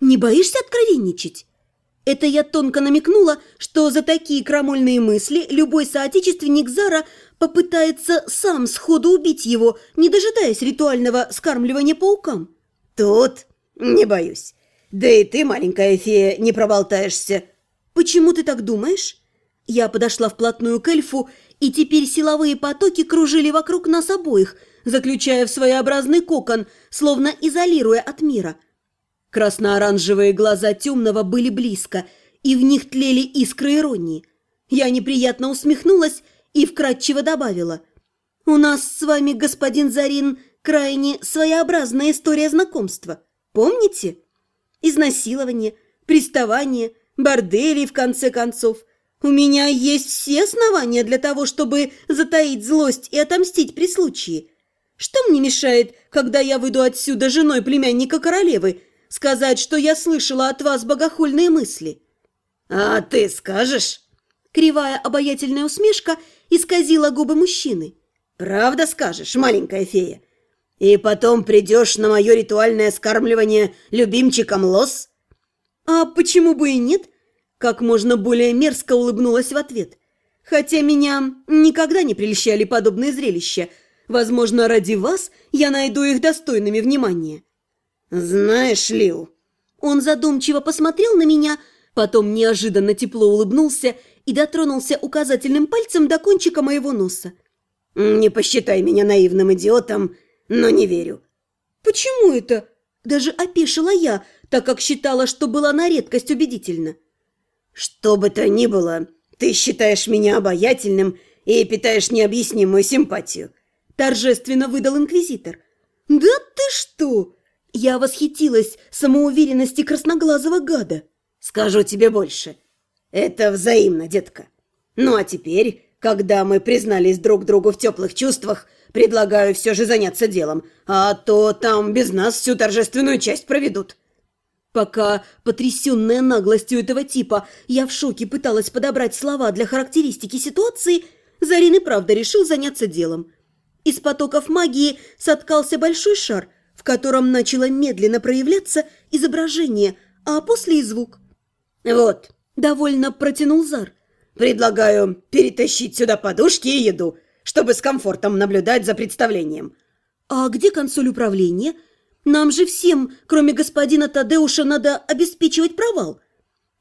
Не боишься откровенничать?» Это я тонко намекнула, что за такие крамольные мысли любой соотечественник Зара попытается сам сходу убить его, не дожидаясь ритуального скармливания паукам. «Тут не боюсь. Да и ты, маленькая фея, не проболтаешься». «Почему ты так думаешь?» Я подошла вплотную к эльфу, и теперь силовые потоки кружили вокруг нас обоих, заключая в своеобразный кокон, словно изолируя от мира – Красно-оранжевые глаза темного были близко, и в них тлели искры иронии. Я неприятно усмехнулась и вкратчиво добавила. «У нас с вами, господин Зарин, крайне своеобразная история знакомства. Помните? Изнасилование, приставание, бордели, в конце концов. У меня есть все основания для того, чтобы затаить злость и отомстить при случае. Что мне мешает, когда я выйду отсюда женой племянника королевы, сказать, что я слышала от вас богохульные мысли». «А ты скажешь?» Кривая обаятельная усмешка исказила губы мужчины. «Правда скажешь, маленькая фея? И потом придешь на мое ритуальное скармливание любимчиком лос?» «А почему бы и нет?» Как можно более мерзко улыбнулась в ответ. «Хотя меня никогда не прельщали подобные зрелища. Возможно, ради вас я найду их достойными внимания». «Знаешь, Лил...» Он задумчиво посмотрел на меня, потом неожиданно тепло улыбнулся и дотронулся указательным пальцем до кончика моего носа. «Не посчитай меня наивным идиотом, но не верю». «Почему это?» Даже опешила я, так как считала, что была на редкость убедительна. «Что бы то ни было, ты считаешь меня обаятельным и питаешь необъяснимую симпатию», торжественно выдал инквизитор. «Да ты что!» Я восхитилась самоуверенности красноглазого гада. Скажу тебе больше. Это взаимно, детка. Ну а теперь, когда мы признались друг другу в теплых чувствах, предлагаю все же заняться делом, а то там без нас всю торжественную часть проведут. Пока, потрясенная наглостью этого типа, я в шоке пыталась подобрать слова для характеристики ситуации, Зарин и правда решил заняться делом. Из потоков магии соткался большой шар – в котором начало медленно проявляться изображение, а после и звук. «Вот», — довольно протянул Зар. «Предлагаю перетащить сюда подушки и еду, чтобы с комфортом наблюдать за представлением». «А где консоль управления? Нам же всем, кроме господина Тадеуша, надо обеспечивать провал».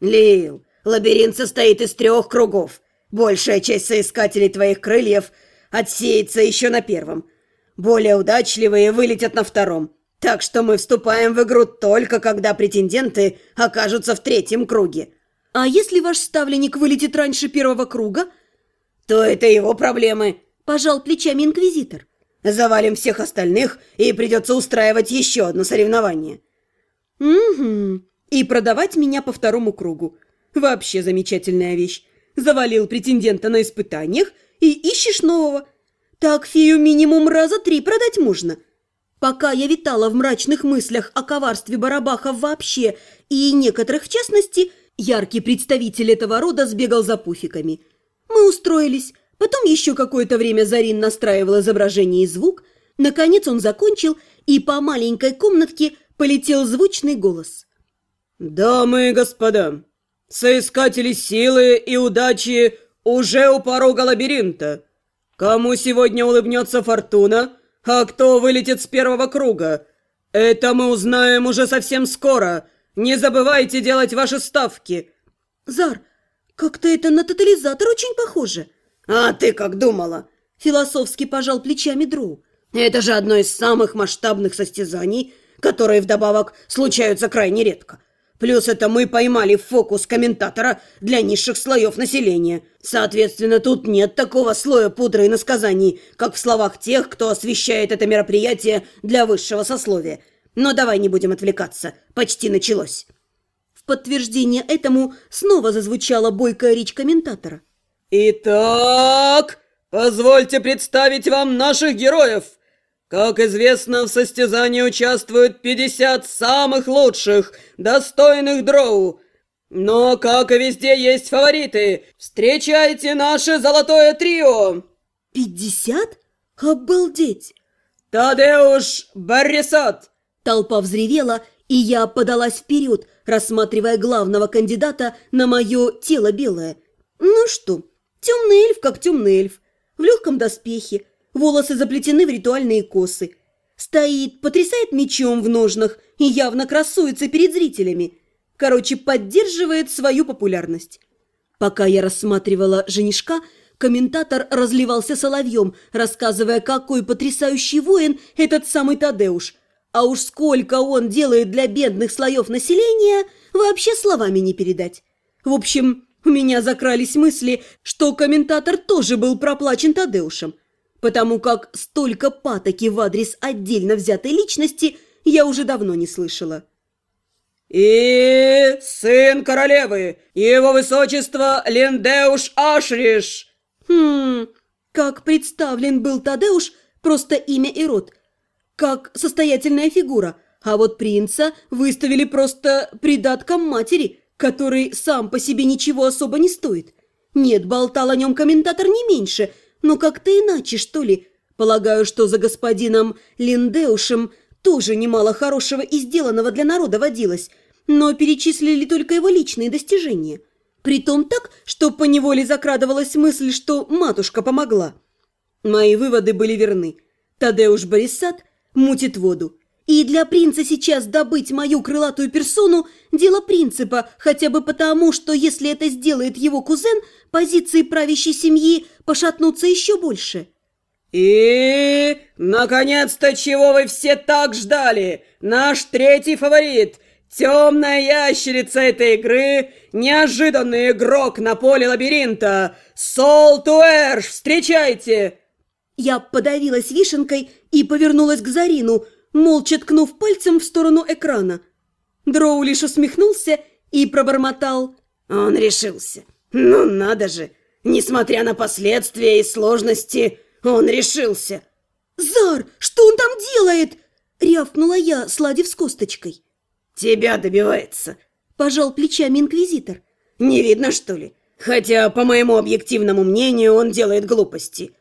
«Лил, лабиринт состоит из трех кругов. Большая часть соискателей твоих крыльев отсеется еще на первом. Более удачливые вылетят на втором. Так что мы вступаем в игру только когда претенденты окажутся в третьем круге. А если ваш ставленник вылетит раньше первого круга? То это его проблемы. Пожал плечами инквизитор. Завалим всех остальных, и придется устраивать еще одно соревнование. Угу. И продавать меня по второму кругу. Вообще замечательная вещь. Завалил претендента на испытаниях и ищешь нового – так фею минимум раза три продать можно. Пока я витала в мрачных мыслях о коварстве барабахов вообще и некоторых в частности, яркий представитель этого рода сбегал за пуфиками. Мы устроились, потом еще какое-то время Зарин настраивал изображение и звук. Наконец он закончил, и по маленькой комнатке полетел звучный голос. «Дамы и господа, соискатели силы и удачи уже у порога лабиринта. Кому сегодня улыбнется фортуна, а кто вылетит с первого круга? Это мы узнаем уже совсем скоро. Не забывайте делать ваши ставки. Зар, как-то это на тотализатор очень похоже. А ты как думала? Философски пожал плечами Дроу. Это же одно из самых масштабных состязаний, которые вдобавок случаются крайне редко. Плюс это мы поймали фокус комментатора для низших слоев населения. Соответственно, тут нет такого слоя пудры и насказаний, как в словах тех, кто освещает это мероприятие для высшего сословия. Но давай не будем отвлекаться. Почти началось. В подтверждение этому снова зазвучала бойкая речь комментатора. «Итак, позвольте представить вам наших героев!» Как известно, в состязании участвуют 50 самых лучших, достойных дроу. Но, как и везде, есть фавориты. Встречайте наше золотое трио. Пятьдесят? Обалдеть! Тадеуш Баррисат. Толпа взревела, и и я подалась вперед, рассматривая главного кандидата на мое тело белое. Ну что, темный эльф как темный эльф, в легком доспехе, волосы заплетены в ритуальные косы. Стоит, потрясает мечом в ножнах и явно красуется перед зрителями. Короче, поддерживает свою популярность. Пока я рассматривала женишка, комментатор разливался соловьем, рассказывая, какой потрясающий воин этот самый Тадеуш. А уж сколько он делает для бедных слоев населения, вообще словами не передать. В общем, у меня закрались мысли, что комментатор тоже был проплачен Тадеушем, потому как столько патоки в адрес отдельно взятой личности я уже давно не слышала. «И сын королевы, его высочество Линдеуш Ашриш!» Хм, как представлен был Тадеуш, просто имя и род, как состоятельная фигура, а вот принца выставили просто придатком матери, который сам по себе ничего особо не стоит. Нет, болтал о нем комментатор не меньше, но как-то иначе, что ли. Полагаю, что за господином Линдеушем тоже немало хорошего и сделанного для народа водилось, но перечислили только его личные достижения. Притом так, что поневоле закрадывалась мысль, что матушка помогла. Мои выводы были верны. Тадеуш Борисат мутит воду. И для принца сейчас добыть мою крылатую персону – дело принципа, хотя бы потому, что если это сделает его кузен, позиции правящей семьи пошатнутся еще больше. И, наконец-то, чего вы все так ждали? Наш третий фаворит, темная ящерица этой игры, неожиданный игрок на поле лабиринта, Сол Туэрш, встречайте! Я подавилась вишенкой и повернулась к Зарину, молча ткнув пальцем в сторону экрана. Дроу лишь усмехнулся и пробормотал. Он решился. Ну надо же, несмотря на последствия и сложности, он решился. «Зар, что он там делает?» — рявкнула я, сладив с косточкой. «Тебя добивается», — пожал плечами инквизитор. «Не видно, что ли? Хотя, по моему объективному мнению, он делает глупости».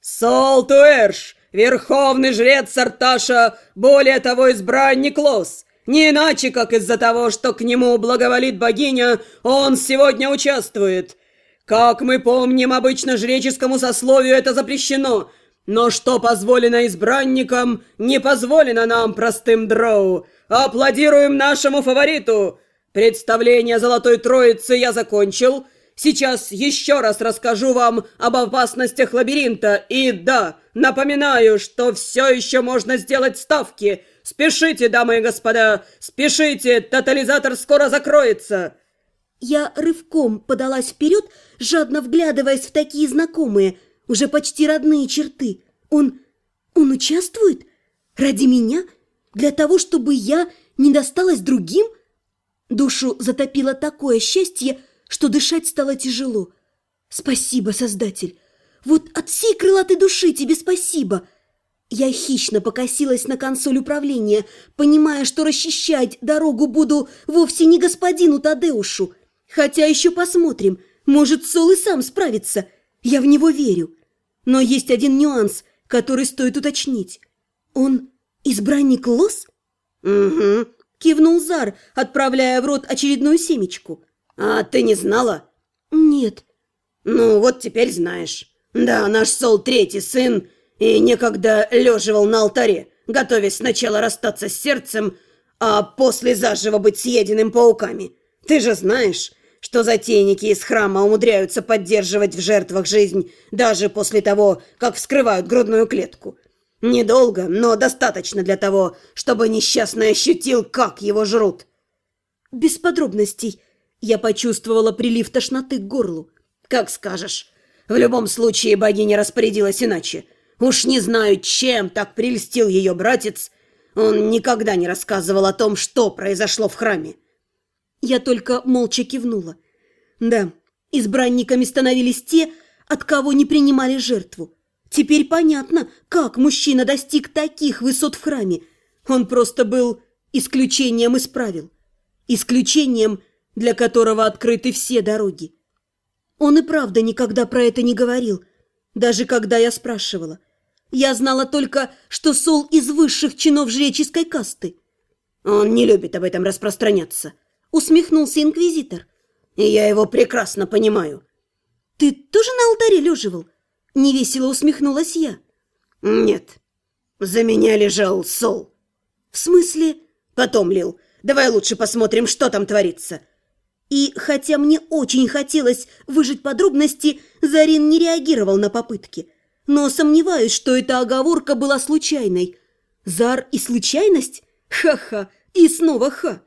«Сол Туэрш, верховный жрец Сарташа, более того, избранник Лос. Не иначе, как из-за того, что к нему благоволит богиня, он сегодня участвует. Как мы помним, обычно жреческому сословию это запрещено, но что позволено избранникам, не позволено нам, простым дроу. Аплодируем нашему фавориту! Представление Золотой Троицы я закончил. Сейчас еще раз расскажу вам об опасностях лабиринта. И да, напоминаю, что все еще можно сделать ставки. Спешите, дамы и господа, спешите, тотализатор скоро закроется. Я рывком подалась вперед, жадно вглядываясь в такие знакомые, уже почти родные черты. Он... он участвует? Ради меня? Для того, чтобы я не досталась другим? Душу затопило такое счастье, что дышать стало тяжело. Спасибо, Создатель. Вот от всей крылатой души тебе спасибо. Я хищно покосилась на консоль управления, понимая, что расчищать дорогу буду вовсе не господину Тадеушу, Хотя еще посмотрим. Может, Сол и сам справится. Я в него верю. Но есть один нюанс, который стоит уточнить. Он избранник Лос? Угу, кивнул Зар, отправляя в рот очередную семечку. А ты не знала? Нет. Ну, вот теперь знаешь. Да, наш Сол третий сын и некогда леживал на алтаре, готовясь сначала расстаться с сердцем, а после заживо быть съеденным пауками. Ты же знаешь, что затейники из храма умудряются поддерживать в жертвах жизнь даже после того, как вскрывают грудную клетку. Недолго, но достаточно для того, чтобы несчастный ощутил, как его жрут. Без подробностей. Я почувствовала прилив тошноты к горлу. Как скажешь. В любом случае богиня распорядилась иначе. Уж не знаю, чем так прельстил ее братец. Он никогда не рассказывал о том, что произошло в храме. Я только молча кивнула. Да, избранниками становились те, от кого не принимали жертву. Теперь понятно, как мужчина достиг таких высот в храме. Он просто был исключением из правил. Исключением, для которого открыты все дороги. Он и правда никогда про это не говорил, даже когда я спрашивала. Я знала только, что Сол из высших чинов жреческой касты. Он не любит об этом распространяться. Усмехнулся инквизитор. И я его прекрасно понимаю. Ты тоже на алтаре леживал? Невесело усмехнулась я. Нет, за меня лежал Сол. В смысле? Потом, Лил, давай лучше посмотрим, что там творится. И хотя мне очень хотелось выжить подробности, Зарин не реагировал на попытки. Но сомневаюсь, что эта оговорка была случайной. Зар и случайность? Ха-ха, и снова ха.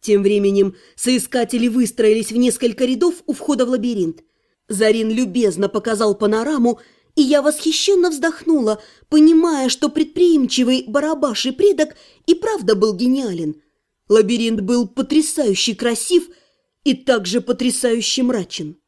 Тем временем соискатели выстроились в несколько рядов у входа в лабиринт. Зарин любезно показал панораму, и я восхищенно вздохнула, понимая, что предприимчивый барабаш и предок и правда был гениален. Лабиринт был потрясающе красив и также потрясающе мрачен.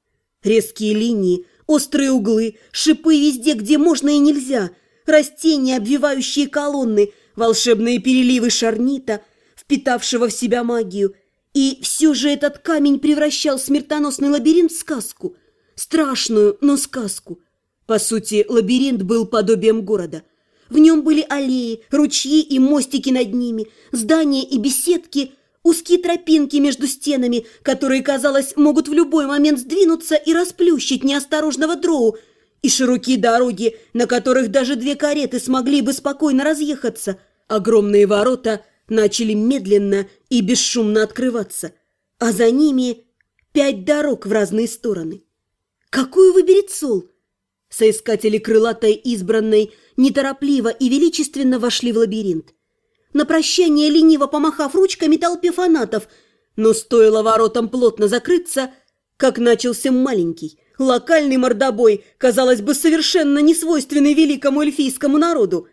Резкие линии, острые углы, шипы везде, где можно и нельзя, растения, обвивающие колонны, волшебные переливы шарнита, впитавшего в себя магию. И все же этот камень превращал смертоносный лабиринт в сказку. Страшную, но сказку. По сути, лабиринт был подобием города. В нем были аллеи, ручьи и мостики над ними, здания и беседки, узкие тропинки между стенами, которые, казалось, могут в любой момент сдвинуться и расплющить неосторожного дроу, и широкие дороги, на которых даже две кареты смогли бы спокойно разъехаться. Огромные ворота начали медленно и бесшумно открываться, а за ними пять дорог в разные стороны. Какую выберет Сол? Соискатели крылатой избранной неторопливо и величественно вошли в лабиринт. На прощание, лениво помахав ручками толпе фанатов, но стоило воротам плотно закрыться, как начался маленький, локальный мордобой, казалось бы, совершенно не свойственный великому эльфийскому народу.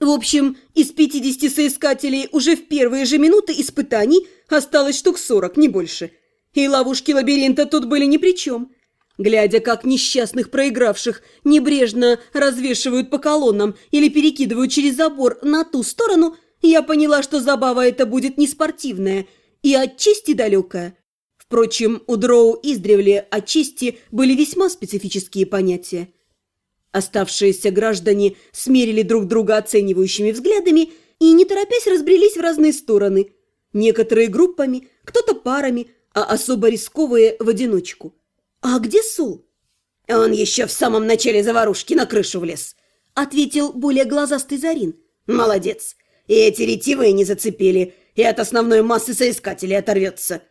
В общем, из 50 соискателей уже в первые же минуты испытаний осталось штук 40, не больше. И ловушки лабиринта тут были ни при чем. Глядя, как несчастных проигравших небрежно развешивают по колоннам или перекидывают через забор на ту сторону, я поняла, что забава эта будет не спортивная и отчасти далекая. Впрочем, у дроу издревле отчасти были весьма специфические понятия. Оставшиеся граждане смерили друг друга оценивающими взглядами и, не торопясь, разбрелись в разные стороны. Некоторые группами, кто-то парами, а особо рисковые в одиночку. «А где Сол?» «Он еще в самом начале заварушки на крышу влез», — ответил более глазастый Зарин. «Молодец. И эти ретивые не зацепили, и от основной массы соискателей оторвется».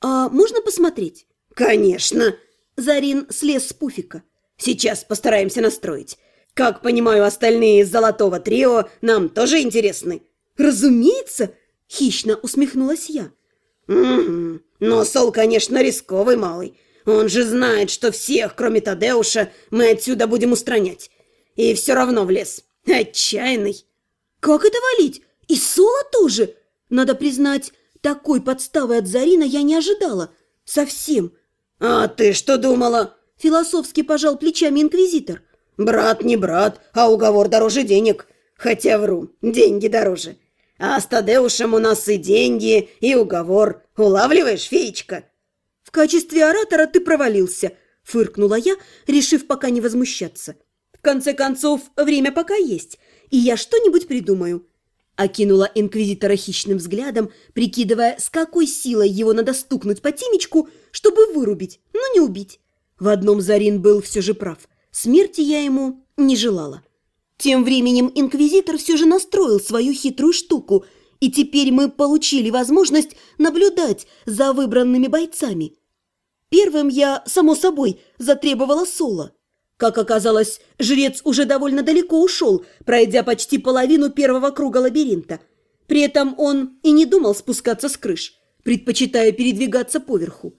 «А можно посмотреть?» «Конечно». Зарин слез с пуфика. «Сейчас постараемся настроить. Как понимаю, остальные из золотого трио нам тоже интересны». «Разумеется!» — хищно усмехнулась я. «Угу. Но Сол, конечно, рисковый малый. Он же знает, что всех, кроме Тадеуша, мы отсюда будем устранять. И все равно в лес. Отчаянный. Как это валить? И Соло тоже? Надо признать, такой подставы от Зарина я не ожидала. Совсем. А ты что думала? Философски пожал плечами инквизитор. Брат не брат, а уговор дороже денег. Хотя вру, деньги дороже. А с Тадеушем у нас и деньги, и уговор. Улавливаешь, феечка? «В качестве оратора ты провалился», – фыркнула я, решив пока не возмущаться. «В конце концов, время пока есть, и я что-нибудь придумаю». Окинула инквизитора хищным взглядом, прикидывая, с какой силой его надо стукнуть по темечку, чтобы вырубить, но не убить. В одном Зарин был все же прав. Смерти я ему не желала. Тем временем инквизитор все же настроил свою хитрую штуку – и теперь мы получили возможность наблюдать за выбранными бойцами. Первым я, само собой, затребовала соло. Как оказалось, жрец уже довольно далеко ушел, пройдя почти половину первого круга лабиринта. При этом он и не думал спускаться с крыш, предпочитая передвигаться поверху.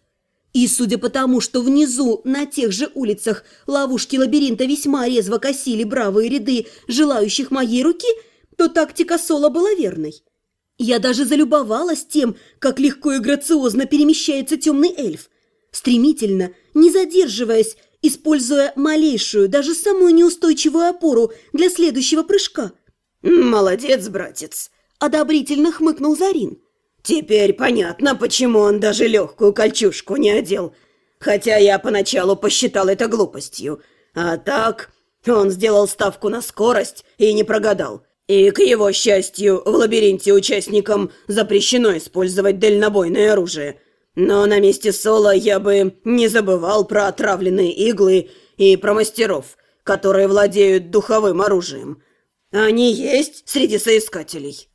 И судя по тому, что внизу, на тех же улицах, ловушки лабиринта весьма резво косили бравые ряды желающих моей руки, то тактика Соло была верной. Я даже залюбовалась тем, как легко и грациозно перемещается темный эльф. Стремительно, не задерживаясь, используя малейшую, даже самую неустойчивую опору для следующего прыжка. «Молодец, братец!» – одобрительно хмыкнул Зарин. «Теперь понятно, почему он даже легкую кольчужку не одел. Хотя я поначалу посчитал это глупостью. А так, он сделал ставку на скорость и не прогадал. И, к его счастью, в лабиринте участникам запрещено использовать дальнобойное оружие. Но на месте Соло я бы не забывал про отравленные иглы и про мастеров, которые владеют духовым оружием. Они есть среди соискателей.